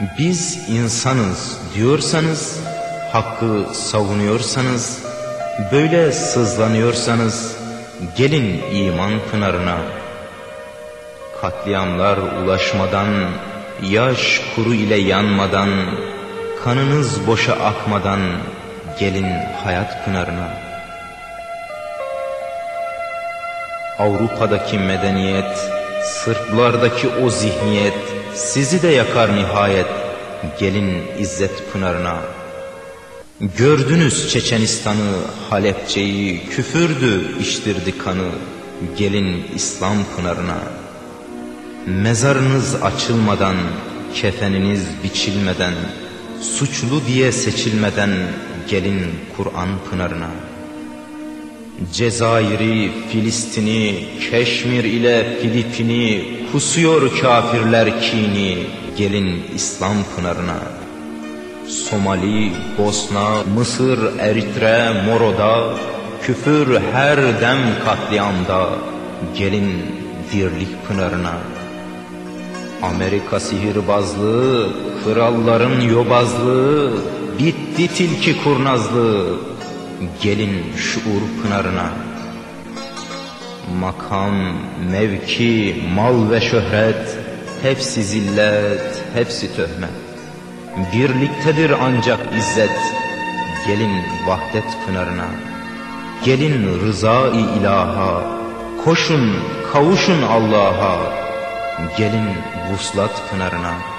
Biz insanız diyorsanız, hakkı savunuyorsanız, böyle sızlanıyorsanız, gelin iman pınarına. Katliamlar ulaşmadan, yaş kuru ile yanmadan, kanınız boşa akmadan, gelin hayat pınarına. Avrupa'daki medeniyet, Sırplardaki o zihniyet, sizi de yakar nihayet, gelin izzet pınarına. Gördünüz Çeçenistan'ı, Halepçe'yi, küfürdü içtirdi kanı, gelin İslam pınarına. Mezarınız açılmadan, kefeniniz biçilmeden, suçlu diye seçilmeden, gelin Kur'an pınarına. Cezayir'i, Filistin'i, Keşmir ile Filipin'i kusuyor kafirler kini, gelin İslam pınarına. Somali, Bosna, Mısır, Eritre, Moro'da, küfür her dem katliamda, gelin dirlik pınarına. Amerika sihirbazlığı, kralların yobazlığı, bitti tilki kurnazlığı, gelin şuur pınarına. Makam, mevki, mal ve şöhret, hepsi zillet, hepsi töhmet. Birliktedir ancak izzet, gelin vahdet pınarına. Gelin rıza-i ilaha, koşun, kavuşun Allah'a, gelin vuslat pınarına.